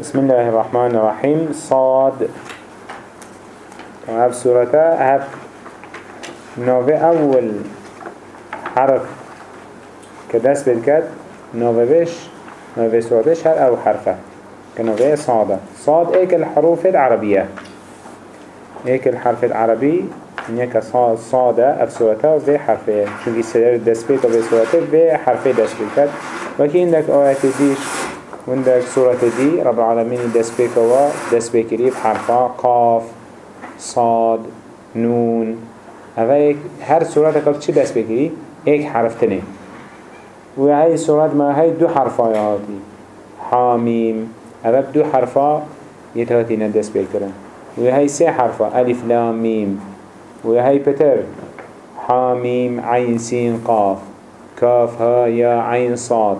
بسم الله الرحمن الرحيم. صاد. هاب سورة هاب نوفي أول حرف. كدس بالكد نوفي بيش سورة بيش هر أو حرفة. كنوفي صاد صاد ايك الحروف العربية ايك الحرف العربي نيكا صاد صاد اف سورة في حرفين چونكي سدر دس بيت وفي سورة في حرفي دس بالكد وكي عندك آيات ديش وندك سورة دي رب العالمين دس بيكوا دس بيكري بحرفا قاف صاد نون. هذا هر سورة كف چه دس بيكري ايك حرف تنه وهي سورة ما هي دو حرفا يهاتي حاميم. هذا دو حرفا يتهاتي ندس بيكرن وهي سي حرفا ألف لام ميم. وهي بتر. حاميم عين سين قاف. كاف ها يا عين صاد.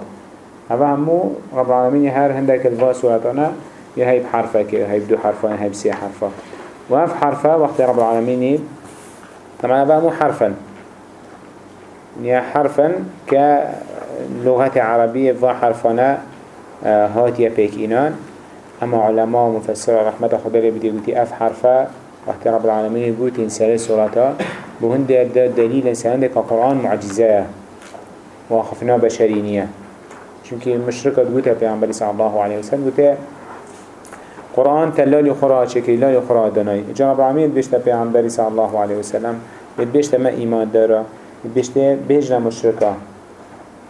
هذا همو رب العالمين هر هندك الفا سورتنا يهي بحرفة كي يهي بدو حرفة يهي بسي حرفة. وهف حرفة وقت رب العالمين طبعا هذا مو حرفا يا حرفا كلغة عربية فا حرفنا هاتيا بيك إنان أما علماء ومفسر رحمة خدا بدي قلتي أف حرفة وقت رب العالمين قلت إن سالة سورة بهند دليل سالة كقرآن معجزة وخفنا بشرينية چونکه مشرکات گوته پیامبری صلی الله علیه و سلم گوته قرآن تلالی خورا چکری لالی خورا دنای. جناب عمید بیشتر پیامبری صلی الله علیه و سلم بیشتر ما ایمان داره بیشتر بیجنا مشرکا.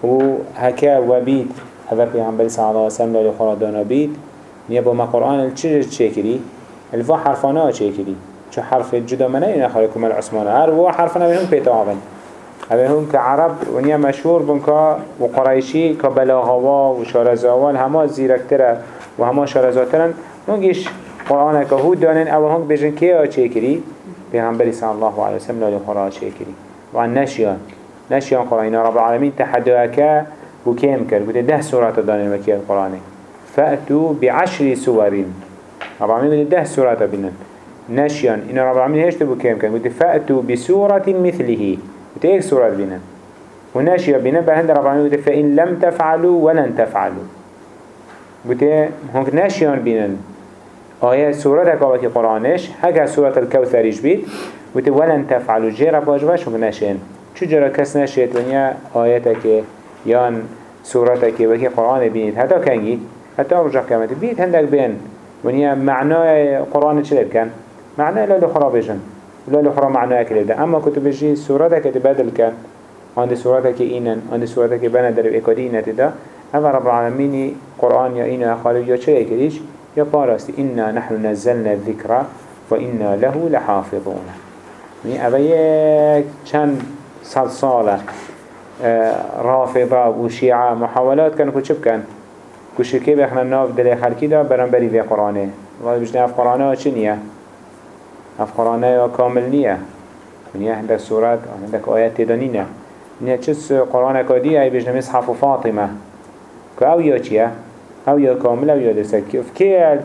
و هکا و بید هذا پیامبری صلی الله علیه و سلم لالی خورا دانا بید. نیا با ما قرآن چه چکری الفا حرفانه چکری چه حرف جدا منه این خالکم العثمان هر و حرفنا بهم پیتاون هذا هم كعرب ونيا مشهور بنكا وقريشي كبلاغوا وشارزاوان هما زيركتره وهما شارزاترن نوگيش قرآن كهود دانن أو هم بجن كيا چيكري پیغمبر صلى الله عليه وسلم لالي قرآن چيكري وعن نشيان نشيان قرآن رب العالمين تحدوكا بكيم كر قلت ده سورة دانن مكيا القرآن فأتوا بعشر سور رب العالمين قلت ده سورة بنن نشيان إن رب العالمين هشت بكيم كر قلت فأتوا بسورة مثله وتيك سورة بنا. وناشية بنا بهند رب العالمين فإن لم تفعلوا ولن تفعلوا. بتي هنك ناشيان بنا. آية سورة كاوكي قرآنش هكا سورة الكوثريش بيت؟ بتي ولن تفعلوا. جيرا باجباش هنك ناشيان شو جرى؟ كس ناشيت ونيا آياتك يان سورتك وكي قرآن بينيت حتى كانجي حتى رجع كامت بيت. هندك بين. ونيا معنى قرآن چلب كان. معنى لا لخرابجن ولا الأخرى معنى أكل ده أما كتب الجين سورة كتبادل كان عند سورة كإينن عند سورة كبنا در إكادينة ده هذا رب العالمين قرآن يا إنا خالد يا شيء كريش يا بارست إنا نحن نزلنا الذكرى وإنا له لحافظون. يعني أبيك كان صد صالة رافضة وشيعة محاولات كانوا كتشب كان كشكي بخنا ناف دل خلقي ده؟ برنبري في قرآنه. والله بجنا في قرآنه چنية اف قرآنه یا کامل نیه ونیا هندک سورت هندک آیت تدانینه نیا چس قرآن کادی ای بجنه مصحف فاطمه که أو یا چیه؟ أو یا کامل أو یا دسته که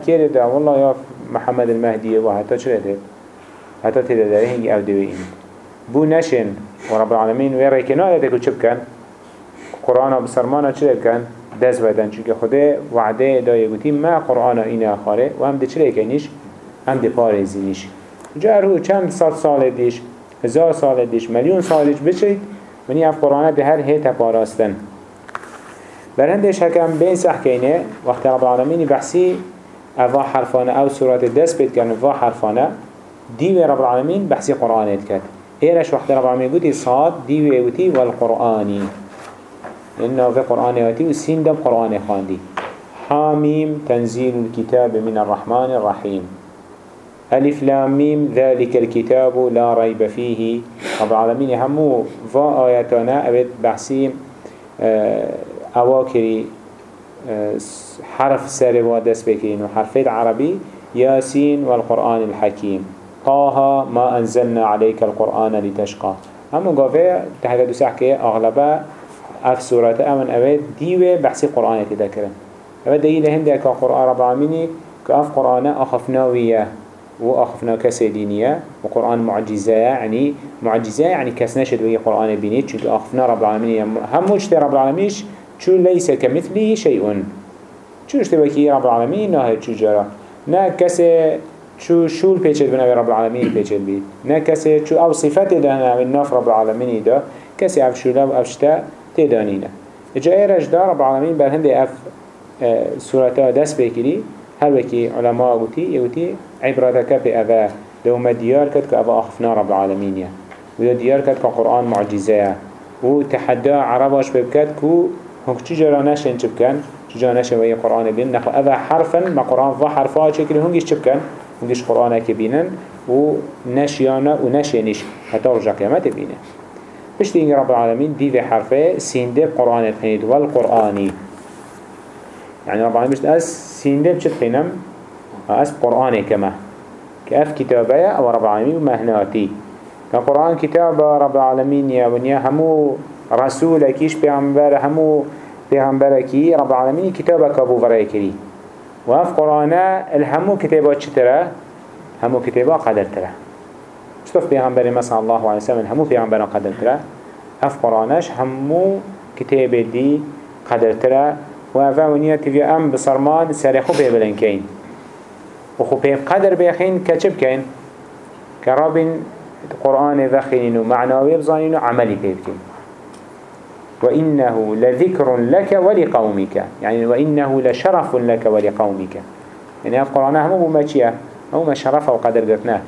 که ده والله یا محمد المهدی و حتی چه ده؟ حتی تده داره هنگی أو دوی این بو نشن و رب العالمین و ریکنا آیت که چه بکن؟ قرآن بسرمانه چه بکن؟ دست بدن چونکه خوده وعده دایه گوتی ما قرآن این آخاره و هم ده چه کنیش؟ هم ده پارزینیش جارو چند صد سال دیش هزار سال دیش ملیون سال دیش بچید. منی اف قرآن به هر هیت پاراستن. برندش هکم بین سحکینه وقت رب العالمین بحثی اوا حرفانه أو سورات دست بید کن اوا حرفانه دیوی رب العالمین بحثی قرآنت کرد. ایرش وقت رب العالمین گوتی صاد دیوی اوتی والقرآنی. إنه في قرآن ياتي وسين دم قرآن خاندي حاميم تنزيل الكتاب من الرحمن الرحيم ألف لام ميم ذلك الكتاب لا ريب فيه. رب العالمين همو فا آياتنا أبد بحسيم آه أواكري آه حرف سر وادس بكين وحرفات عربي ياسين والقرآن الحكيم طه ما أنزلنا عليك القرآن لتشقى همو قافة تحدث سحكي أغلبها اف سورة امن أبد ديوه بحسي قرآن تذكرن أبد دليل هندك قرآن رب العالمين كأف قرآن أخفناوية وأخفنا كسي دينية وقرآن معجزة يعني معجزة يعني كسنشد وهي قرآن بينيت شو أخفنا رب العالمين هم مجتى رب العالمين شو ليس كمثله شيء. چوش تبكي رب العالمين؟ نه چو جرا. نه کسی چو شول پیچید بنا رب العالمين پیچید بید. نه کسی چو أو صفت دهنه ناف رب العالمين دا کسی اف شولا و افشتا تدانینه اجا ایرش دا رب العالمين بر هنده اف سورتا دست بکری هر وكي علماء قوتي يوتي عبرتك بأبا لو ما ديار كد كأبا أخفنا رب العالمين ويا ديار كد كقرآن معجزة وتحدى عرباش ببكت كو هنك تجرى نشن تبكن تجرى نشن ويا قرآن بين نخو أبا حرفا ما قرآن فا حرفا شكل هنجيش تبكن هنجيش قرآن كبينن ونشيانا ونشينش حتى رجع قيامت بينه بشتين رب العالمين دي في حرفه سينده قرآن الحنيد والقرآني يعني رب العالمين بشت أس سينده بشت خينم أس قرآن كما. كأف كتابة أو رب العالمين مهناتي كقرآن كتاب رب العالمين يا ونيا همو رسول كيش بيغمبر همو بيغمبر كي رب العالمين كتابك أبو فريكري وأف قرآن الهمو كتابات شترا همو كتابات قدر ترى. شتوف بيغمبر مثلا الله عليه وسلم همو بيغمبر قدر ترى؟ أف قرآنش همو كتاب دي قدر ترى وأفا ونيا تبي أم بصرمان سرخو بيبلن كين وخو بيب قدر بيخين كچب كين كرابين قرآن ذخين ومعناوي بظانين وعملي بيبكين وإنه لذكر لك ولقومك يعني وإنه لشرف لك ولقومك يعني هذا القرآن هم بمشيه هم ما شرف وقدر قرتناه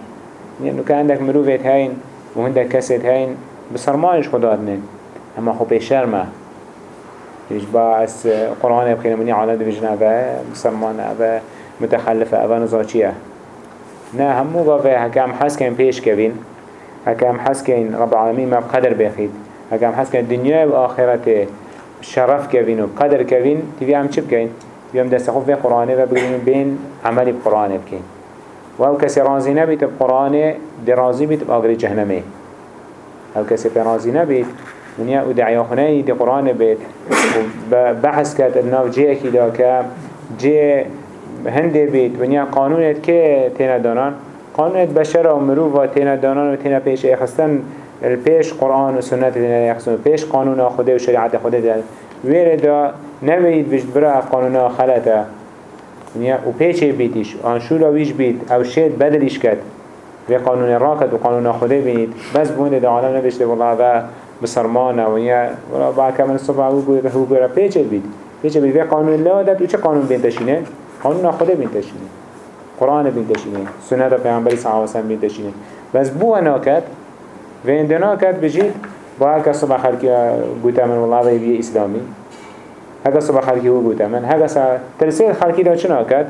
يعني كان عندك مروفة هين وعندك كسد هين بصرمانش خدادنين اما خو بشرمه يش باعث قرآن بخير مني على دفجنا أبا مسلمان أبا متخلفة أبا نزاچيه نه همو قافه هكام حس كين بيش كبين هكام حس كين رب العالمين ما بقدر بيخيد هكام حس كين دنيا وآخرته شرف كبين وقدر كبين تبي عم چب كين تبي عم دست خوف في قرآن وبقولين بين عملي بقرآن بكين وهو كسي رازي نبيت بقرآن درازي بيت بأغري جهنمي هو كسي برازي نبيت ونیا او دعیا خونه دی قرآن بید و بحث کرد الناو جه اکی دا که جه هنده بید ونیا قانونت که تینا دانان. قانونت بشر و مروف و تینا دانان و تینا پیش اخستن پیش قرآن و سنت تینا اخستن پیش قانون خوده و شریعت خوده دل ویره دا نوید بجد برا قانون خلطه ونیا و پیچه بیتیش آنشولا ویش بید او شید بدلیش کد و قانون راکد و قانون خوده بینید. بس بونده دا عالم نبشته والله بسرمان و یا با کامن صبح او بود به او بر پیچ بید. پیچ بید. قانون الله داد و چه قانون بینتشینه؟ قانون خدا بینتشینه قرآن بینتشینه سنت پیامبری صلی اللہ علیہ بینتشینه بس بو ناکت و اندنا کد بجید با هر کس صبح بود امن الله و ویبی اسلامی. هر صبح آخر که او بود امن هاگا سه ترسی ترسید خلقی دا ناکت ناکد؟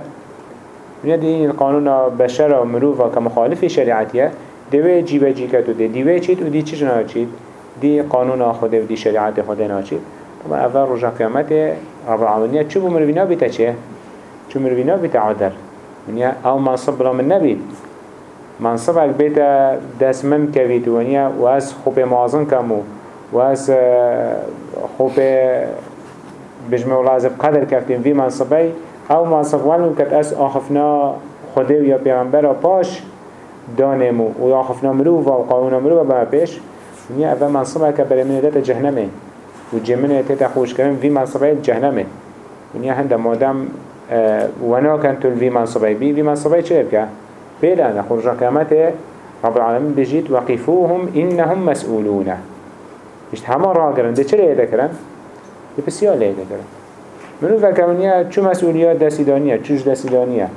دی این قانون بشر و مروف و که مخالف شریعتیه. دیوی جیب جیکت و کاتو دیوی چید و دی چی جناه دي قانون خده و دي شريعت خده ناچید طبعا اول رجا قیامت رب العالمين چو بمروینا بیتا چه؟ چو مروینا بیتا عدر ونیا أو منصب بلا من نبید. منصب اک بیتا دست مم کوید ونیا و از خوب معظم کمو. و از خوب بجمع ولازب قدر کفتیم. وی منصبی. أو منصب ولم کت از آخفنا خده و یا پیغمبر پاش دانمو و آخفنا مروف و قانون مروف با پیش. ونیا اول منصبه که برای من دات جهنمه. و جمنه تتا خوش کردن وی منصبه جهنمه. ونیا هنده مادم ونا كان تل في منصبي بي في منصبي چه بكا بلا نخرج قيامته رب العالمين بجيت وقفوهم إنهم مسؤولون مش هما راقرن ده چرا يذكرن ده بسيار لا يذكرن منو فكرنيا چو مسؤوليات دستيدانية چوش دستيدانية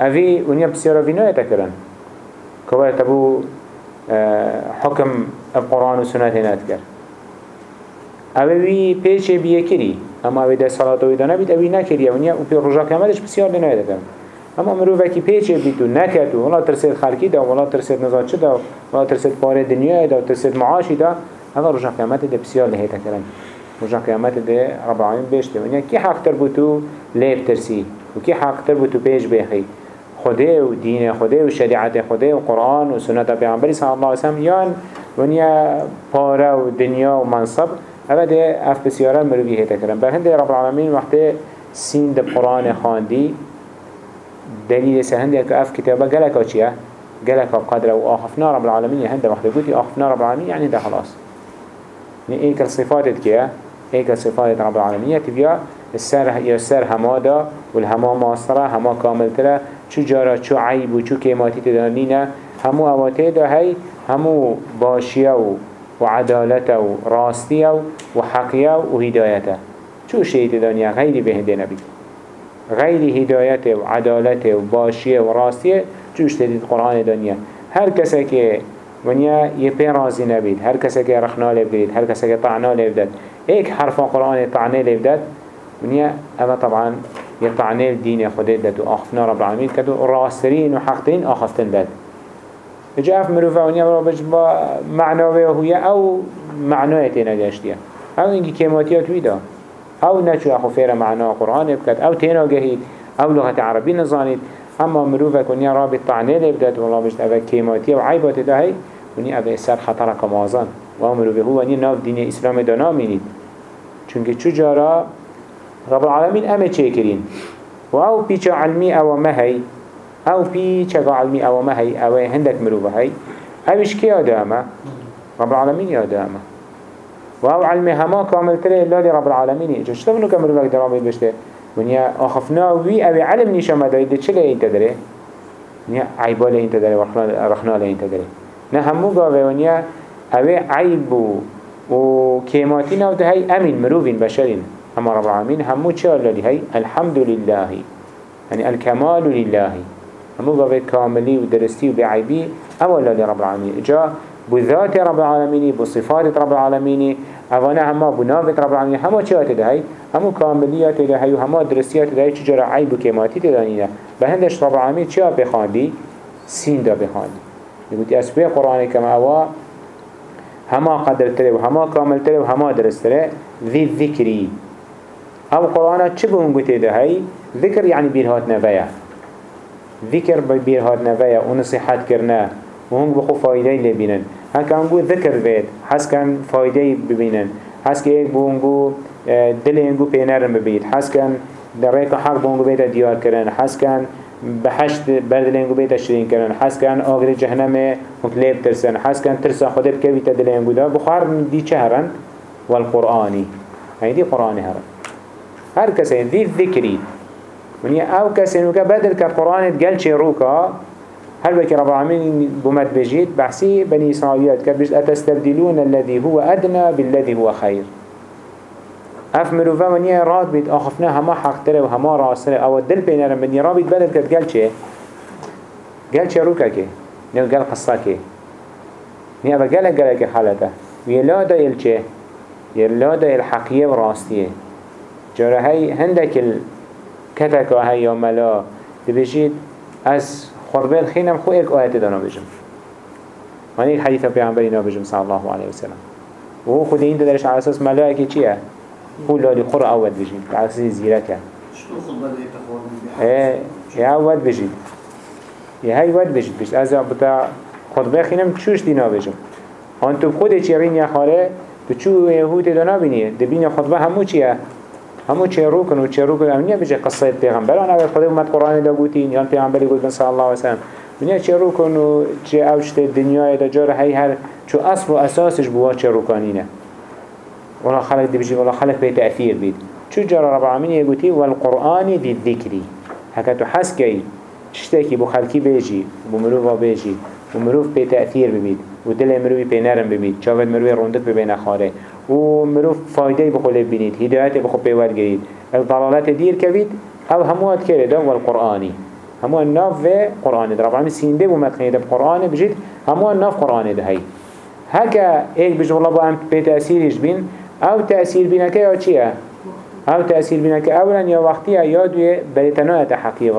أفي ونيا بسيارة فينا يذكرن كوا تبو حكم القرآن والسنة هنات كر اوه پیش بیه کری اما اوه ده صلاة اوه ده نبید اوه نکری اوه نیا اوه رجا کمدش بسیار ده نایده کم اما مرو وکی پیش و و ولا ترسید خلکی ده ولا ترسید نزاد چه ولا ترسید پاره دنیا ده و ترسید معاشی ده اوه رجا کمد ده بسیار ده هیته کرن. رجا کمد ده رب العالمین بیشته و نیا کی حق تر بوتو؟ ترسی. و کی حق تر خده و دین خده و شریعت خده و قرآن و سنت پیغمبری صلی الله علیه وسلم یان ونیا پاره و دنیا و منصب. اوه ده اف بسیاره مروی هیتا کرن بر هنده رب العالمین وقتی سین ده قرآن خاندی دلیل سهنده که اف کتابه گلکا چیه؟ گلکا قدر و آخفنا رب العالمین. هنده وقتی قلتی آخفنا رب العالمین يعني ده خلاص. يعني ايك الصفات كيا ايك الصفات رب العالمين تبيا السر یا سر هما دا و الهما ماستره هما کامل تره چو جارا چو عیب و چو کیماتی تدانینه همو اواته دا هی همو باشیه و و عدالت و راستیه و حقیه و هدایته چو شیء تدانیه غیری به هنده نبید غیری هدایت و عدالت و باشیه و راستیه چوش تدید قرآن دانیه هر کسی که ونیا یه پی رازی نبید هر کسی که رخنا لبدید هر کسی که طعنا لبدد ایک حرف قرآن طعنه لبدد ونیا اما طبعا يطعنه الدين خده داد و آخفنا رب العالمين كدو راسترين و حقتين آخفتن داد جا اف مروفا ونیا برا بج با معناوه هویه أو معنایتی نگشتیه أو اینگی کماتیات ویدا أو نچو اخو فیر معنا قرآن بکد. أو تینا گهید. أو لغت عربی نزانید. اما مروفا کنیا رابط طعنه لبداد والله بجد أو کماتیه و عیبات ده هی سر خطر کمازن و أو مروفا هو ناف دین اسلام مینید چونکه چو رب العالمين أمي تشكرين وأو بيش علمي أو مهي أو بيش علمي أو مهي أو هندك مروبة هاي أوش كي أدامة رب العالمين يأدامة وأو علمي هما كامل تري الله لرب العالمين إيجا شتفنو كمروبة درامي بشته؟ ونيا أخفنا وي أبي علم مدايد دي چلي انت دري ونيا عيبالي انت دري ورخنا لي انت دري نهمو قاوه ونيا أبي عيبو وكيماتين أو ده هاي أمين مروفين بشرين اما رب العالمين همو چه هاي الحمد لله. يعني الكمال لله همو قوة كاملي ودرستي وبعيبي أولا لرب العالمين جاء بذات رب العالمين بصفات رب العالمين أولا هما بنافة رب العالمين همو چه ده هاي همو كامليات ده هاي وهما درستيات ده هاي چجرا عيب وكيماتي تدانينا بهندش رب العالمين چه بخاندي سين ده بخاندي يقول أسبوع قرآن كما أوا هما قدر تره وهما كامل تره وهما درست تره ذي الذكري أو قرآن چه به هنگو تیده هی؟ ذکر یعنی بیرهات نویا ذکر بیرهات نویا و نصیحت کرنه. و هنگ بخو فایده لبینن. هکا هنگو ذکر بید حس کن فایده ببینن. حس که ایک بو هنگو آه، دل هنگو پینرم ببید. حس کن در ریک حق بو هنگو بیتا دیار کرن. حس کن بحشت بردل هنگو بیتا شرین کرن. حس کن آگر جهنم مکلیب ترسن. حس کن ترسا خوده بکویتا دل هنگو دا بخار دی چه هرن؟ والقرآنی. هنگی دی قرآنی هرن هر کسی ذی ذکری ونیا أو کسی نوکا بدل که قرآن گل چه روکا هل بك رب العالمين بمد بجيد بحسي بني إسرائيليات كبجد أتستبدلون الذي هو أدنى بالذي هو خير اف مروفا ونیا راد بید آخفنا هما حق تره و هما راستره أو دل بینرم بنی را بید بدل کرد گل چه؟ گل چه که؟ نیو گل قصه که نیا با گل گل که حالته ویلا دا ایل چه؟ یلا دا و راستیه جاره هی هندک الكتك هی یا ملا دبیجید از خربیل خینم خو ایک آیت دانا بجم. من ایک حدیث پیغمبری نا بجم صلی الله علیه وسلم و هو خود این درش على اساس ملائکه چیه؟ هو لالی خور اول بجیم على اساس زیرکه يا ود بجید يا هاي ود بجید بجید از بتا خطبه خینم چوش دینا بجم هان تو خود چیرین یا خاله تو چو یهود دانا بینی. دبین خطبه همو چیه؟ همو چه رو کن و چه رو کن امنیه بجه قصه پیغمبران اول خدا اومد قرآن دا گوتین یا پیغمبری گوت صلی الله علیه وسلم منیه چه رو کن و چه اوشت دنیای دا جار هی هر چو اصل و اساسش بوا چه رو کنینه ولا خلق دی بجی ولا خلق به تأثیر بید. چو جار رب العالمین گوتی والقرآن هکا تو حس کی شتاکی بو خلقی بیجی بو مروفا بیجی. و مروف به تأثیر ببید. و دل مروفی به نرم ببید. چاوت مروفی روندت ببین خاره و مروف فایده بخوله بینید هدایت بخو پیور گرید ضلالت دیر کوید أو هموات کرده والقرآنی همو ناف و قرآن ده بو مدخنه ده قرآن بجید همو ناف قرآن ده هی هکا ایک بجو الله با هم به تأثیرش بین أو تأثیر بینکه یا چیه؟ أو تأثیر بینکه اولا یا وقتیه یا دوی بریتنایت حقیه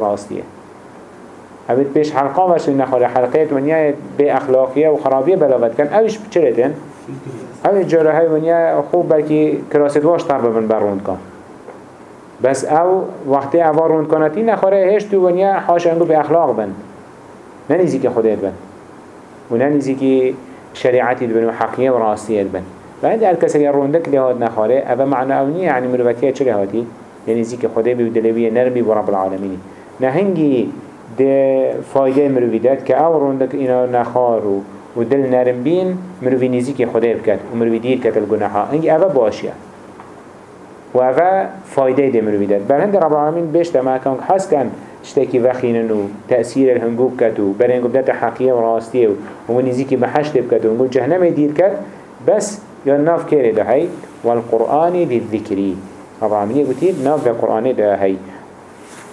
هبت بيش حلقه باش نخوره حلقه ونیا به اخلاقیه و خرابیه بلاغت کن اوش چرتن؟ اوش جاره های ونیا خوب بلکی کراست واش طرب من بروند کن بس أو وقتی اوار روند کناتی نخوره هش تو ونیا حاش انگو به اخلاق بند ننیزی که خودت بند و ننیزی که شریعتی بند و حقیه و راستیت بند هند هر کسی روندک لهاد نخوره أو معنا اونی یعنی مروکیه چه لهاتی؟ یعنی زی که خدا بی و دلویه نرمی و رب العالمینی. نهنگی ده فایده مروی که آو روندک اینا نخارو و دل نرم بین مروی نیزی که خدا بکد و مروی دیر کد الگناحا انگی اوه باشیه. و اوه فایده ده مروی داد. بر هند رب العالمین بیشتر ما کن حس کن شتکی وخینن و تأثیر الهنگوب کد و بر هنگوب دات حقیه و راستیه و و نزیکی بحشت بکد و هنگوب جهنم دیر کد بس یا ناف کره ده هی والقرآن ذي الذكري رب العالمين يقول ناف ده قرآن ده هي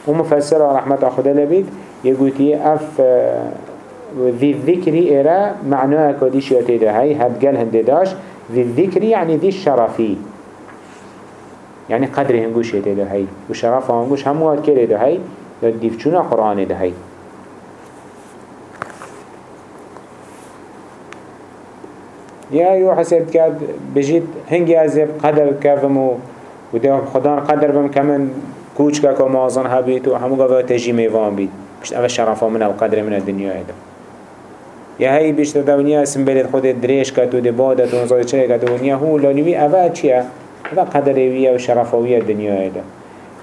ومفسر رحمة خدا لبيت يقول أف ذي الذكري إرا معناه كديش يتي ده هي هبقال هندداش ذي الذكري يعني ذي الشرفي يعني قدر هنگوش يتي ده هي وشرف هنگوش هموات كره ده هي يدفچونا قرآن ده هي يا أيها حسب كاد بجيت هنگي عزب قدر كافمو وده خدا قدر بم كمن كوچ کا کو مازن هبيت و همو گاوا تجي ميوان بيت. مش اول شرفا من أو قدر من الدنيا هذا يا هاي بيشت دنيا اسم بلد خود دريش كتو دي بادت و نزاد چه كتو دنيا هو لانوي اول چيه اول قدر ويا و شرفوية الدنيا هذا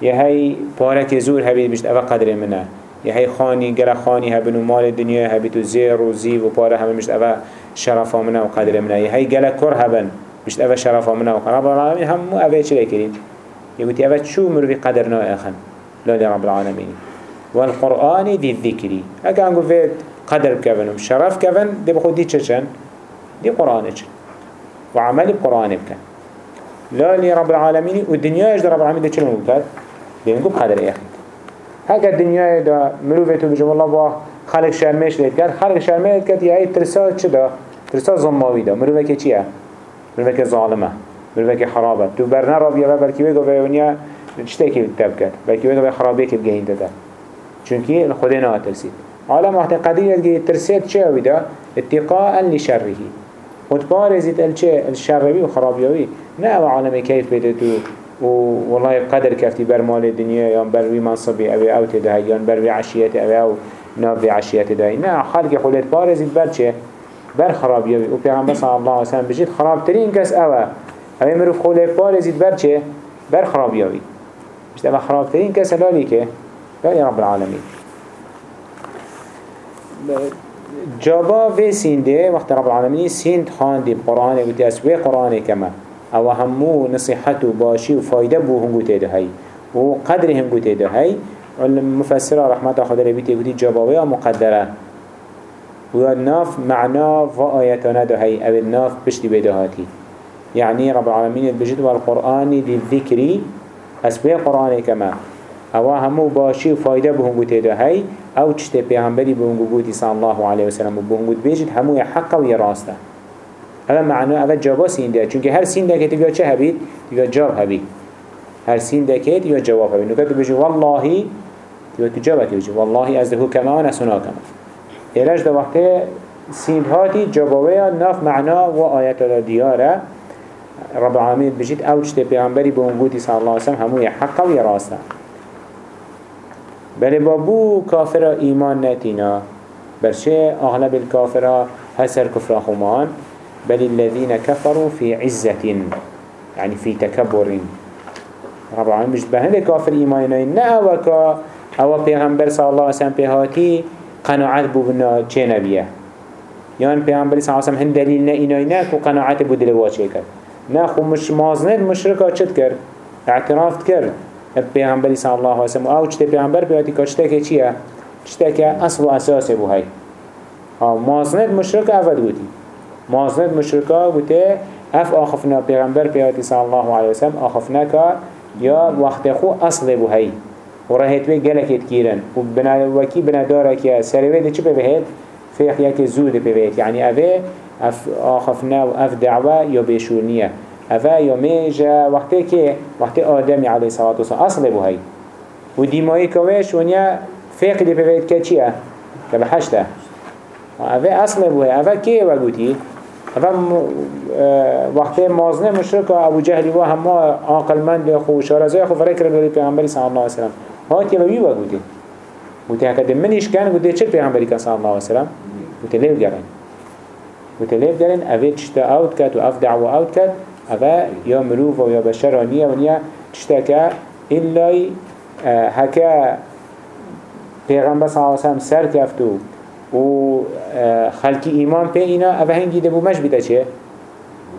يا هاي بارك زور هبيت بيشت اول قدر منه يا هاي خاني گل خاني هبن و مال الدنيا هبيت و زير و زيب و پاره همه بيشت اول شرفا منه و قدر منه يا هاي گل كر هبن بيشت اول شرفا منه و رب العالمين هم اول چه لكرين يقول أبد شو مروي قدرنا أخن لا رب العالمين والقرآن دي الذكري أكا أنقول في قدر كفن وشرف كفن دي بخود دي چشن دي قرآن چن وعمل بقرآن بكن لا لرب العالمين والدنيا يجد رب العالمين دي چلون بكت دي نقول قدر أخي هكا الدنيا دا مروفيتو بجم الله با خلق شرمش ليت كد خلق شرمش ليت كد يعني ترسال چه دا؟ ترسال ظماوي دا. مروفيكي چيه مروفيكي ظالمه. بلکه خرابه. تو برنا رابیه و بلکه بگو به اونیا چطه که تب کرد؟ بلکه بگو چونکه خدا نه ترسید عالم وقت قدیر که ترسید چه اویده اتقاء لشره وتبارزت الچه الشربي وخرابيوي نا أو عالم كيف بدتو والله قدر كفتي بر مال الدنيا يا بر وي منصبي أو أو تده يا بر وي عشيته أو أو ناب عشيته ده نا خلق خلت بارزت بر چه؟ بر خرابيوي و پیغمبر صلى الله عليه وسلم بجد خراب ترين كس اوه. همه مروف خوله پار زید بر چه؟ بر خرابیاوی مش اما خرابترین کس لالی که؟ لالی رب العالمین جابا في سينده وقت رب العالمين سيند خان دي قرآن قلت أسوي قرآن كما أو همو نصيحته باشي وفايدة بو هم قلت هاي وقدر هم قلت هاي المفسرة رحمة خدا ربيتي قلت جاباوية مقدرة. والناف معنا فآياتنا ده هاي أو الناف بشتي بدهاتي يعني رب العالمين بجد والقرآن دي الذكري أسباب قرآن كما أو همو باشي وفايدة بهم قوتي ده. هاي أو چشته پیغمبری بهم قوتي صلى الله عليه وسلم بهم قوت بيجد همو يحقه ويراسته هذا معنى هذا جواب سين ده. چونك هر سين ده كتبه چه هبيت تبقى جواب هبيت هر سين ده كت يبقى جواب هبيت نكتب بيجي والله تبقى تجابك بيجي والله أزده كما ونسنا كما إلاج ده وقت سين هاتي جوابه ناف معنى وآيات الديارة رب العالمين بجيت اوج تي پیغمبری به اونگوتی صلی الله علیه وسلم هموی حقا و راسته. بله بابو کافر ایمان نتینا برشه اغلب الكافر هسر كفر خمان بل الذين كفروا في عزة يعني في تكبر رب العالمين مش بهند كافر إيمان نا وكا أو پیغمبر صلى الله عليه بهاتي قناعت بو بنا چه نبيه يعني پیغمبر صلى الله عليه هند دليل نا إنايناك وقناعت بو دلواچه کرد. نه خو مش مازنید مشرکا چت کرد؟ اعتراف کرد. پیغمبری صلی الله علیه و سلم آو چته پیغمبر بیاتی که چته که چیه؟ چته که اصل و أساس بو های مازنید مشرکا اول گوتی مازنید مشرکا گوته اف آخفنا پیغمبر بیاتی صلی الله علیه و سلم آخفنا که یا وقت خو اصل بو های و رهت وی گلکت کیرن و بنا وکی بنا داره که سروی ده چی بهت فیخ یک زود بهت یعنی اوه اف آخفنا و اف دعوة یا بشونیه اوه یا میجا وقتی که وقتی آدمی علیه صلاة و سلام أصل بو هی و دیمایی کوش ونیا فیق دی بوید که چیه؟ که به حشته اوه أصل بو هی اوه که وگوتی؟ اوه وقتی مازنه مشرک أبو جهلی و همه عاقل مند خو شارزای خو فرای کرد ولی پیغمبری صلی الله علیه وسلم هاتی و بی وگوتی گوتی هکده منیش کن گوتی چه پیغمبری کن صلی الله علیه وسلم گوتی لیو گرن. وتليف دارن اوه تشتا اوت كات و اف دعوة اوت كات اوه یا مروف و یا بشرانیه و نیا تشتکه ایلای هکه پیغمبر صلی الله علیه و سر کفتو و خلکی ایمان پی اینا اوه هنگی ده بومش بیده چه؟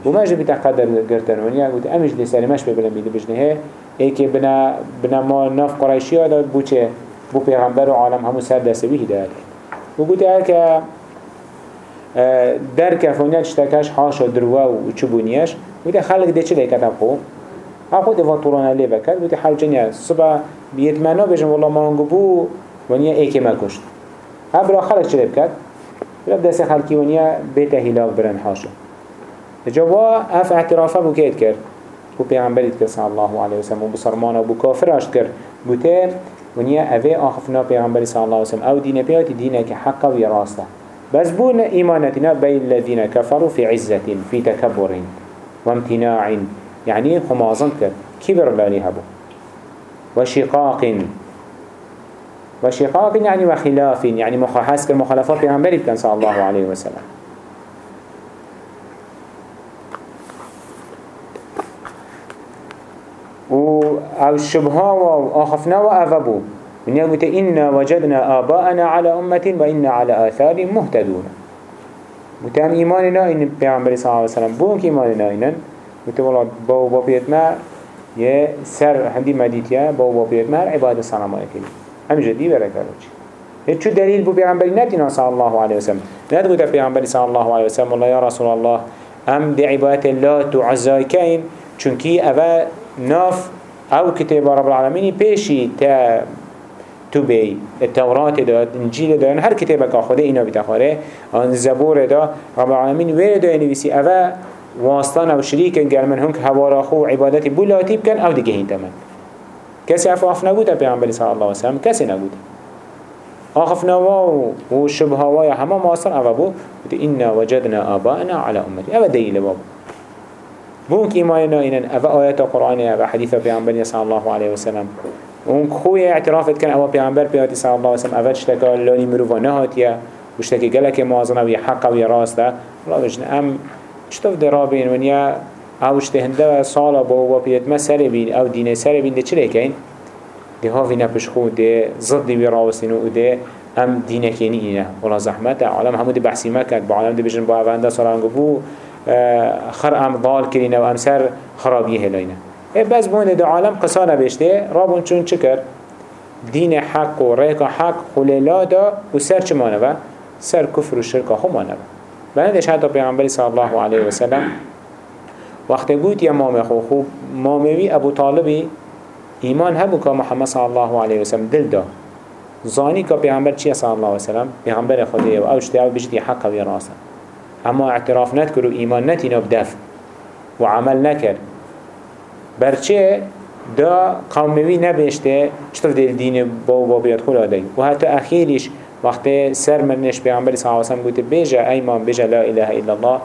بومش بیده قدر گرتن و نیا گوت امش ده سرمش ببلن بیده بجنه ای که بنا, بنا ما ناف قرائشی ها داد بو چه؟ بو پیغمبر و عالم همو سر دسته بیه داد و گوت که در کفونیت حاش و دروه و چوبونیش بوده خلق ده چه لیکت خو ها خود افا طولانه لی بکر بوده حل جنیا صبح بیت منا بجن والله ما هنگو بو ونیا ایکی ما کشت ها برا خلق چه بکر برا دست خلقی ونیا بیت هلاک برن حاشا جوا اف اعترافه بو کهید کرد بو پیغمبرید کرد الله علیه وسلم و بسرمان و بو کافر اشت کرد بوده ونیا اوه آخفنا پیغمبری صلی الله وسلم أو دین پیاتی دینه که حقه و راسته بس بون إيمانتنا بين الذين كفروا في عزة في تكبر وامتناع. يعني خمازن كر كبر لاني هبو؟ وشقاق وشقاق يعني وخلاف يعني مخاحس كر مخالفات پیغمبر كان صلى الله عليه وسلم و أو الشبهة و آخفنا و من يقول إنا وجدنا آباءنا على أمة وإنا على آثار مهتدون. متهم إيماننا إن بيعمل صلى الله عليه وسلم. بونك إيماننا إنن. متولى باو بابيت ما يه سر هندي مديتيا باو بابيت ما عبادة صنم كلي هم جدي بركاته هيك شو دليل بو بيعمل نتنا صلى الله عليه وسلم. لا تقول بيعمل صلى الله عليه وسلم والله يا رسول الله أم دي عبادة الله تعزاي كين چونكي أبا ناف أو كتاب رب العالمين بيشي تا تو بی التوراة دا انجیل دا هر کتاب که خدا اینا بتخاره آن زبور دا رب العالمین ویر دا نویسی اوه واسطان أو شریکن گرمن هنک هوارا خو عبادت بولاتی بکن أو دیگه هین تمن کسی افو آف نبوده پیغمبری صلی اللہ وسلم کسی نبوده آخف نوا و شبهاوای همه ماستان اوه بو إنا وجدنا آباءنا على أمتي اوه دلیل بابو بونك إيماننا إنن أفا آيات القرآن أفا حديث پیغمبر صلى الله عليه وسلم. اون خوی اعترافت کن اما پیامبر پیاتی صلی الله علیه و سلم اول شتکا لانی مروفا نهاتیه و شتکی گلک موازنه و حق و راسته الله بجن ام چطور درابین ونیا أو شتهنده سالا با و پیت ما سر بین أو دین سر بین ده چه لیکن؟ ده هاوی نپش خود ده ضد بی راوستین و ده ام دینه کنی اینه ولا زحمت عالم همو ده بحثی مکد با عالم ده بجن با اونده سالانگو بو خر ام ضال کرینه و ام سر خرابیه هلاینه ای بس بونه دو عالم قصا نبشته. رابون چون چکر دین حق و ریک حق خلیلا دا و سر چه مانه با؟ سر کفر و شرک خو مانه با بندش حتی پیغمبری صلی الله علیه و سلم وقت گوت یا مام خو خوب ماموی ابو طالبی ایمان هبو که محمد صلی الله علیه و سلم دل دا. زانی که پیغمبر چیه صلی الله علیه و سلم؟ پیغمبر خودیه و اوشتی أو بجدی حق و راسه اما اعتراف نتکر و ایمان نتینا بدف و عمل نکر. برچه دا قوموی نبشته چطور دل دین با و بیاد خلا دی و حتی اخیرش وقت سر منش پیغمبر صلی اللہ علیہ وسلم گوته بیجا ایمان بیجا لا اله الا الله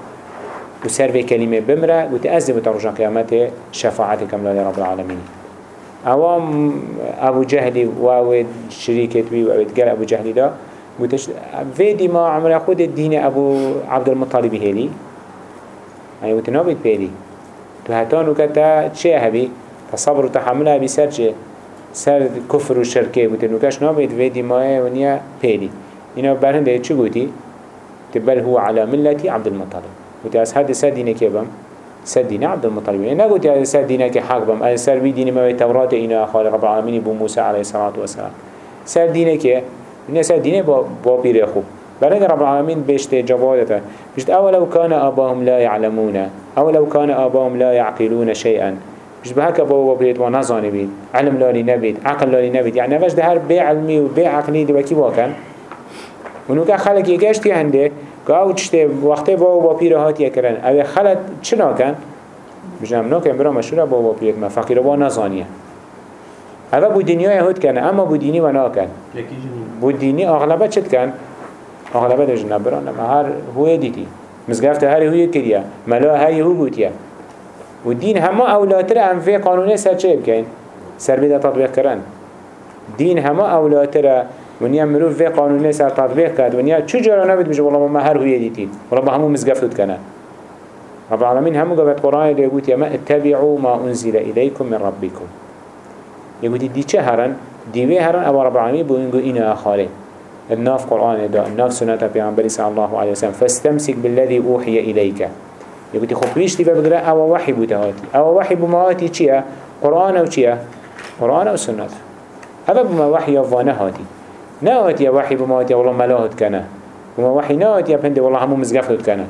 و سر في كلمة بمرة قلت أزم ترجع قيامته شفاعتك أملا رب العالمين أوام أبو جهلي وأود شريكة بي وأود قال أبو جهلي دا قلت فيدي ما عمر خود الدين أبو عبد هيلي يعني قلت نابد بيلي تو هتانو كتا چه هبي تصبر و تحمل هبي سر چه؟ سر كفر و شركه بوده نوكش نامید ويدي ماه ونيا بيلي اینا برهنده چه گوتي تبل هو على ملتي عبد المطلب وتي از هاد سر دينه كي بم؟ سر دينه عبد المطلب يعني نقول از سر دينه كي حق بم. از سر بي دينه ما توراة اینا خالق رب العالمين بو موسى عليه الصلاة والسلام. سر دينه كي إنه سر دينه با, بيره خوب. برد رب العالمين بيشت جوابته بيشت أولو كان آباهم لا يعلمون أولو كان آباهم لا يعقلون شيئا. بيشت بهك بابا بيت ونظاني بيت. علم لاني نبيت عقل لاني نبيت. يعني نفش ده هر بي علمي وبي عقلي دي وكي واكن ونوكا خلق يكشتي عنده قاو تشتي وقتی بابا بيره هاتي كرن اوه خلق چنا كن بجنم نوكن برا مشهورة بابا بيت ما فقير با نظانيه اوه بو دنیا يهود كن اما بو ديني وناكن بو ديني اغلبه چت كن اغلبه دجن نبران اما هر هوی دیتی. مزگفت هر هوی کریا ملا هر هو گوتیا و دین همه اولاتر هم فی قانونه سر چه بکن؟ سر بیده تطبیق کرن دین همه اولاتر ونیا مروف فی قانونه سر تطبیق کرد ونیا چو جارا نبید بجه والله ما هر هوی دیتی والله با همو مزگفتت کنن رب العالمين همو قبت قرآن يقول يا ما اتبعوا ما أنزل إليكم من ربكم. يقول دي چه هرن ديوه هرن أبا رب العالمين بو إنقو إنا أخارين الناف قرآن دا الناف سنة پیغمبر صلى الله عليه وسلم. فاستمسك بالذي أوحي إليك. يقول خب بيش تبا بقرأ أو وحي بوتهاتي أو وحي بمهاتي چيا قرآن أو چيا قرآن أو سنة هذا بما وحي يفانه هاتي نهاتي وحي بمهاتي والله ملاهت كنا بما وحي نهاتي بهندي والله همو مزقفت كنا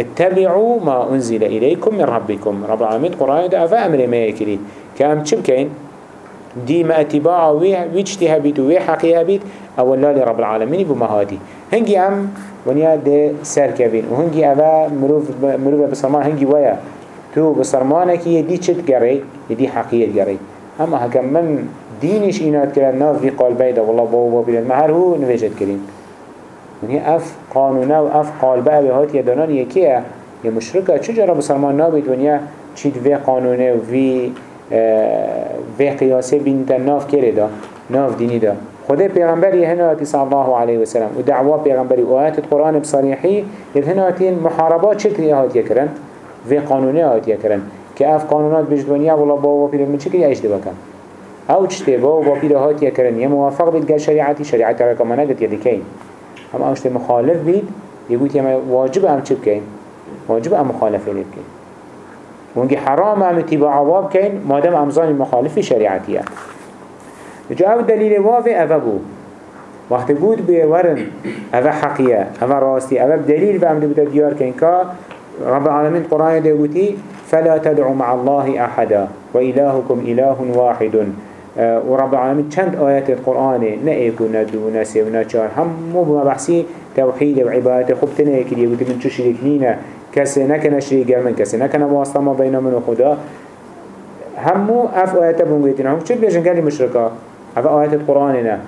اتبعوا ما أنزل إليكم من ربكم. رب العالمين قرآن ده أفا أمر ما يكري كام چبكين دي ما اتباع ويجتها بيت ويحقيها بيت أولا لرب العالمين بمهاتي هنجي أم ونیا ده سر کبین و هنگی اوه مروف مروف بسرمان هنگی ویا تو بسرمانه که دی چت گره دی حقیت گره اما هکم من دینش اینات کرد ناف في قلبه ده والله بابا بیلد مهر هو نویجت کرین ونیا أف قانونه و أف قلبه به هات یدانان یکیه یه مشرکه چجرا بسرمان نابید ونیا چید وی قانونه و وی وی قیاسه بین ناف کرده ناف دینی ده. خدا پیغمبری هناتی صلی الله علیه و سلم. و دعوا پیغمبری. آیات القرآن بصریحی. ید هناتی محاربات چطوری هات یکرن؟ و قانونی هات یکرن. که اف قانونات بجد دنیا ولا با و پیرم چی که ایش بکن؟ أو چته با و پیره هات یکرن. یه موافق بید گل شریعتی. شریعت را که منگت یدی کین اما اوشت مخالف بید. يقول يا واجب أم شو بكين واجب أم مخالفة لبكين ونجي حرام أم اتباع عواب كين ما دام أمزان المخالف في شريعتها جا أو دلیل واوه اوه بو. وقت بود به ورن اوه حقیه اوه راستی اوه دلیل و امدو بتا دیار کن که رب العالمین قرآن ده گوتی فلا تدعو مع الله أحدا وإلهكم إله واحد. ورب العالمين چند آيات القرآن نأيك وندو ونسي ونچار هم مو بحثي توحيد وعبادة خب تنأيك ليه قلت من چو شريكنين كسي نكنا شريك من كسي نكنا واسطة ما بين من وخدا همو اف آيات بنقويتنا هم چه بيجن قال مشركا هذا آيات القرآن نه.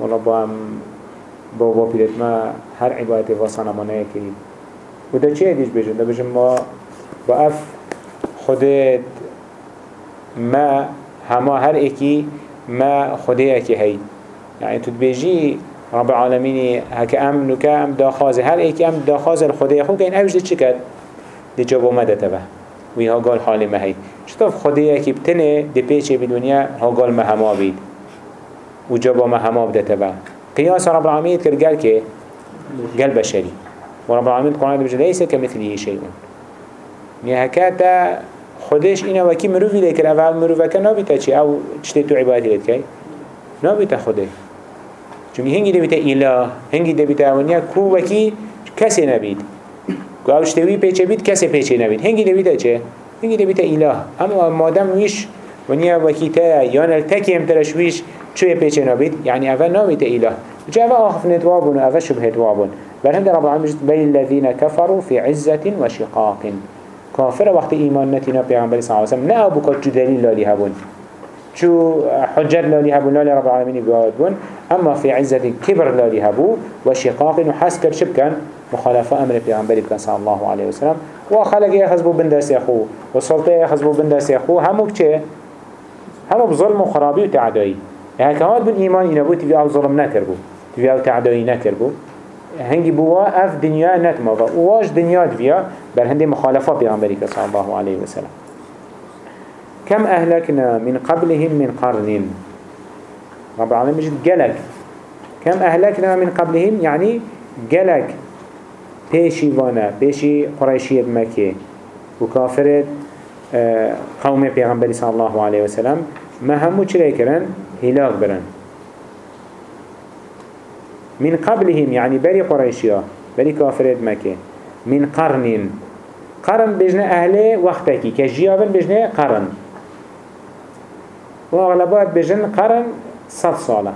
والله با هم با با پیرت ما هر عبادت واسانا ما نيكريد وده چه ديش بجن ده بجن ما با اف خودت ما هما هر اكي ما خده اكي هي يعني تدبيجي رب العالمين هك أم نكا أم داخاز هر اكي أم داخاز الخده خو كين دي چكت دي جابو مدى تبه. ويها قال حالي ما هي شطف خده اكي بتنه؟ دي بيچه بدنيا ها قال ما هما بيد وجبا ما هما بدأت با قياس رب العالمين كر قال كي قال بشري ورب العالمين القرآن بجد ليس كمثله شيء يعني هكاتا خودش اینا وکی مروفی لیکن اول مروفه که نابیتا چی؟ أو چطه تو عبادتی لید که نابیتا چونکه هنگی دبیتا ایلا هنگی دبیتا ونیا کو وکی کسی نبید. که أو چطوی پیچه بید کسی پیچه نبید. هنگی دبیتا چه؟ هنگی دبیتا ایلا. اما مادم ویش ونیا وکی تا یا نلتکی هم ترشویش چوی پیچه نابید یعنی اول نابید ایله جا اول آخف نتوابون و اول شبه توابون بل هند رب العالمين بل الذين كفروا في عزة وشقاق كافر وقت إيمان نتينا بيغمبر صلى الله عليه وسلم أبو كت دليل لالي هبون. شو حجر لالي هبون لالي رب العالمين بون. أما في عزة كبر لالي هبو وشقاق وحس كر شبكا مخالفة أمر بيغمبر صلى الله عليه وسلم. وخلق يخزبو بندس يخو وسلطة يخزبو بندس يخو همو بچه؟ همو بظلم وخرابي وتعدائي يعني كهاد بن إيمان إنا بو تبي أو ظلم نكر بو. تبي أو تعدائي نكر بو. هنگی بوا اف دنیا نتما و واش دنیا دویا بر هنده مخالفة بيغمبرك صلى الله عليه وسلم. كم أهلكنا من قبلهم من قرن رب العالمين مجد قلق كم أهلكنا من قبلهم؟ يعني قلق بيشي وأنا بيشي قريشية مكة وكافرت قوم بيغمبر صلى الله عليه وسلم. ما همو چرا کرن هلاك برن. من قبلهم يعني بري قريشيا بري كافرات مكة من قرن قرن بجنة أهل وقتك كجيابن بجنة قرن. و اغلبه بجن قرن صد ساله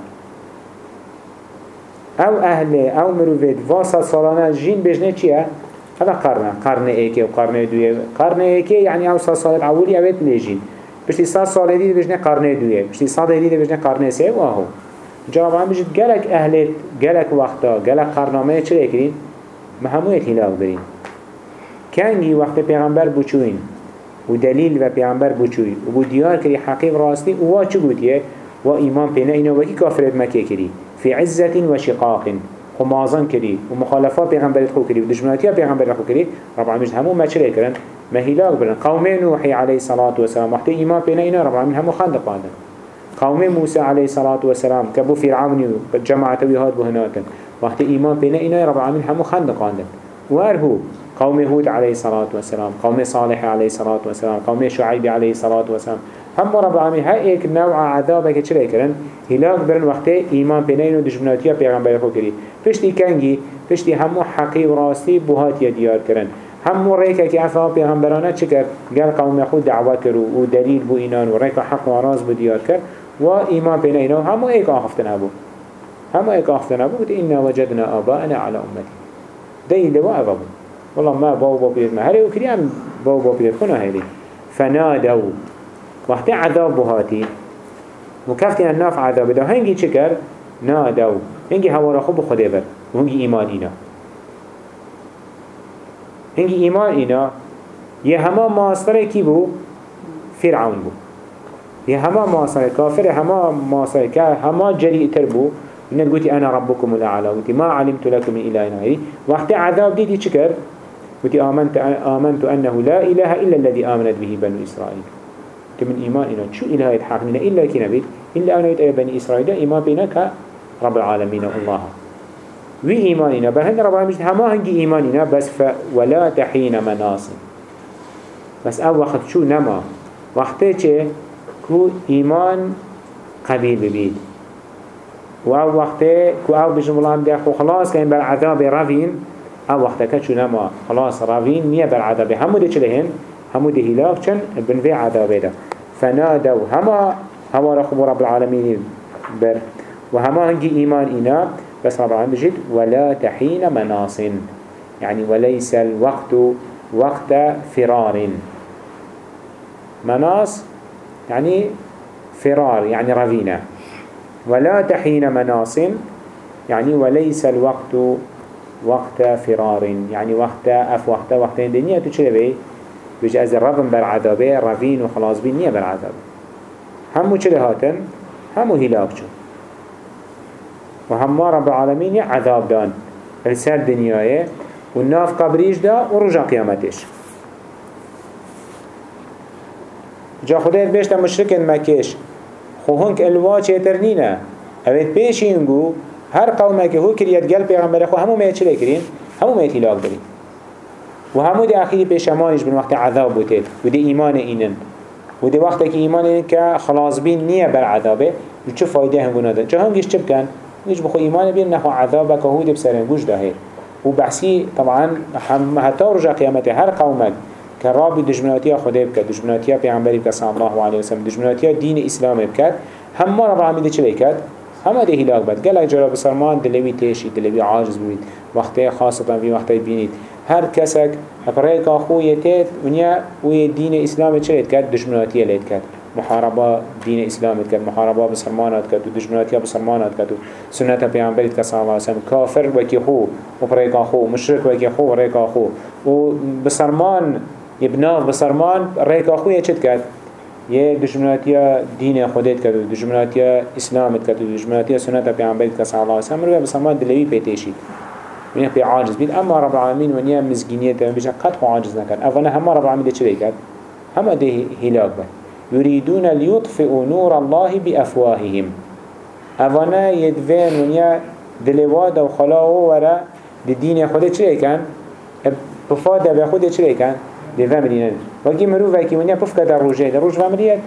او اهل او مروفید و صد سالانه جین بجنه چیه؟ هذا قرن قرن ایکی و قرن دویه قرن ایکی یعنی او صد ساله اولی اوید نجین. بشتی صد ساله دید بجنه قرن دویه بشتی صد دید بجنه قرن سه و آهو جواب هم بجید گلک اهل گلک وقتا گلک قرنامه چه اکرین؟ مهمویت هلاف برین کنگی وقت پیغمبر بچوین ودليل و پیغمبر بوچوي و ديار كري حقيق راستي و چه گوتيه و إيمان بينا إنه وكي كافرت مكي كري في عزة وشقاق خمازن كري ومخالفات پیغمبر خو كري ودجمناتيا پیغمبر خو كري رب العالمين همو يكرن ما هلاك برن. قوم نوحي عليه الصلاة والسلام وقت إيمان بينا إنه رب العالمين همو خندق بادن قوم موسى عليه الصلاة والسلام كبو فرعون جماعة ويهاد بهناتن وقت إيمان بينا إنا رب العالمين همو خندق عندن وارهو قوم هود عليه الصلاة والسلام قوم صالح عليه الصلاة والسلام قوم شعيب عليه الصلاة والسلام. هم رب العالمين هاي ايك نوع عذابك چرا کرن هلاك برن وقت ایمان پینین و دشمناتیا پیغمبر خو کری پشتی همو حقی و راستی بوهاتیا دیار کرن. همو ریکا که افا پیغمبرانه چه کرد؟ قوم خود دعوت کرو و دلیل بو اینان و ریکا حق و بو دیار کرد و ایمان و همو ایک آخفتن هبو همو ایک آخفتن هبو بود اینا وجدنا آباءنا على امتی. ده لوا افا والله ما باو باو ما هري وكري هم باو باو خنا هيري فنادوا. وقت عذاب بهاتي وكفتنا الناف عذاب. ده هنجي چكر نادوا. هنجي هوا خوب خده بر. وهنجي إيمان إنا هنجي إيمان إنا يه هما ماستره كي بو؟ فرعون بو. يه هما ماستره كافر هما ماستره كا هما جريء تربو من قلت أنا ربكم الأعلى قلت ما علمت لكم من إله غيري وقت عذاب دي دي چكر قلت آمنت, آمنت أنه لا إله إلا الذي آمنت به بنو إسرائيل. من إيمان إنا شو إله يتحقنا إلا كي نبيت إلا أنا يتأي بني إسرائيل إيمان بينك رب العالمين الله. وي إيماننا بل هند رب العالمين هما هنجي إيماننا بس ف ولا تحين مناص بس أو وقت شو نما؟ وقته كو إيمان قبيل ببيد و وقته كو أو بجم الله هم خو خلاص كان بالعذاب رفين. أو وقتا که چونه ما خلاص راوین نیه بر عذابه همو ده چله هن همو ده هلاك چن بنوی عذابه ده فنادو هما هما رخب رب العالمين بر. وهما هنجي إيمان إنا بس رب العالمين بجد ولا تحين مناص يعني وليس الوقت وقت فرار مناص يعني فرار يعني رفينة ولا تحين مناص يعني وليس الوقت وقت فرار يعني وقت اف وقت وقتين دنيا چه بي بيش از الرفن بر عذابه رفين و خلاص بين نية بر عذابه. همو چه هاتن همو هلاك چون. و همه رب العالمين عذاب دان. السر دنيايه و ناف دا و رجا قيامتش جا خدایت بیشتر مشرک مکش خو هنک الوا چیتر نینه. اوید پیشینگو هر قومه که هو کریت گل پیغمبر خو همو میت چلی کرین همو میت هلاک برین و همو دی اخیری پیشمانش بن وقت عذاب بوتید و دی ایمان اینن. و دی وقت که ایمان اینن که خلاص بین نیه بر عذابه. چه فایده هم گناه چه هنگیش چه بکن؟ نیش بخو ایمان بین نخو عذابه که هو دی بسرن گوش داهی و بحثی طبعا حتی رجا قیامت هر قومك كرابي دجمناتيا خده بكت دجمناتيا پیغمبری بكت صلى الله عليه وسلم دجمناتيا دين اسلام بكت هم ما رب العالمين چه بكت همه ده هلاك بد گلک جرا بسرمان دلوی تیشی دلوی عاجز بید وقتی خاصتا وی وقتی بینید هر کسک اپریک آخوی تید ونیا وی دین اسلام چلید کرد دشمناتی لید کرد محاربه دین اسلام کرد محاربه بسرمانات کرد و دشمناتی بسرمانات و سنت پیامبرت که صلی الله علیه وسلم کافر وکی خو و پریک آخو مشرک وکی خو و ریک آخو و بسرمان ریک آخوی چید کرد یه دشمناتیا دین خودت کرد و دشمناتیا اسلامت کرد و دشمناتیا سنت پیامبر کرد صلی الله علیه و سلم. رو بسمان دلوی پیتشید من پی عاجز بید اما رب العالمین و نیا مزگینیت و بیش قد خو عاجز نکرد. اولا همه رب العالمین چه کرد همه ده هلاک بد يريدون ليطفئوا نور الله بأفواههم. اولا يدفين ونيا دلواد و خلاو ورا دين خود چه کن بفاده به خود چه کن ده مرینن وکی مروفه که منیا پف کده روژه ده روژ ومریت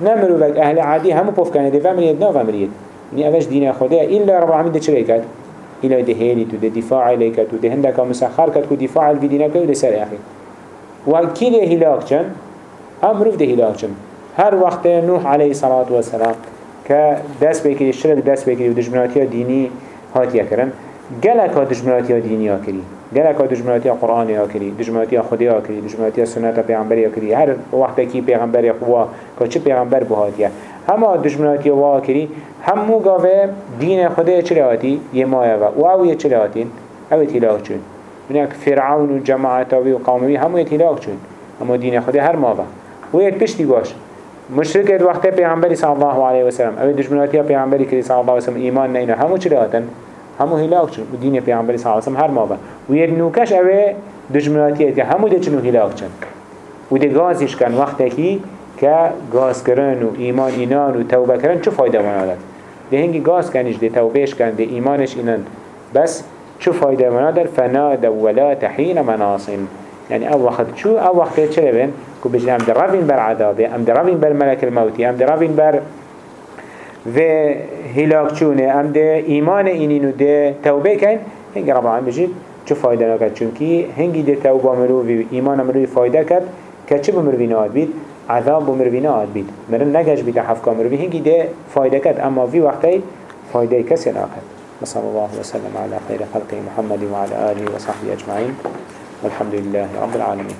نه مروفه أهل عادی همو کنه ده ومریت نه ومریت نی اوش دین خوده ایلا رب ده چه کرد ایلا ده هیلی تو ده دفاع علی کرد و ده هندک مسخر که دفاع علی دینه کرد و ده سر اخی و کی ده هلاک چن هم مروف ده هلاک چن هر وقت نوح علیه صلاة و سلام که دست بکری شرک دست بکری و دجمناتی دینی هاتیه کرن گلک ها دجمناتی دینی ها کری گلک ها دجمناتی قرآن ها کری دجمناتی خودی ها کری دجمناتی سنت پیغمبری ها کری هر وقت کی پیغمبری خوا که چه پیغمبر بهاتیه همه دجمناتی ها کری همو گاوه چه هاتی یه مایه و. أو چه هاتین أو تلاک چون. منک فرعون و جماعتاوی و قوموی همو تلاک چون. اما دین خودی هر ماوه و. یک پشتی باش. مشرک وقت پیغمبری صلی الله علیه و سلم. أو دجمناتی پیغمبری کری صلی الله علیه و سلم. ایمان نه همو چه هاتن همو هلاك چن و دین پیامبر صلی الله علیه و هر مابه و یک نوکش اوه دجمناتیه که همو دچنو هلاك چن. و ده گازش کن وقتی کی که گاز کرن و ایمان اینان و توبه کرن چه فایده من آدد ده هنگی گاز کنش ده توبهش کن ده ایمانش اینن بس شو فايدة منادر فنادوا ولا تحين مناصن يعني أو وقت شو أو وقت چه بين كو بجي ام درابين بر عذابه ام درابين بر ملك الموتي ام درابين بر و هلاك چونه ام ده ایمان اینینو ده توبه کن. هنگی رب العالمین بجید چه فایده نکد چونکی هنگی ده توبه مروی ایمان مروی فایده کد که چه بمروی ناد بید؟ عذاب بمروی ناد بید. مرن نگش بید حفکا مروی هنگی ده فایده کد اما في وقتی فایده کسی نکد وصلى الله وسلم على خير خلقه محمد وعلى آله وصحبه أجمعين والحمد لله رب العالمين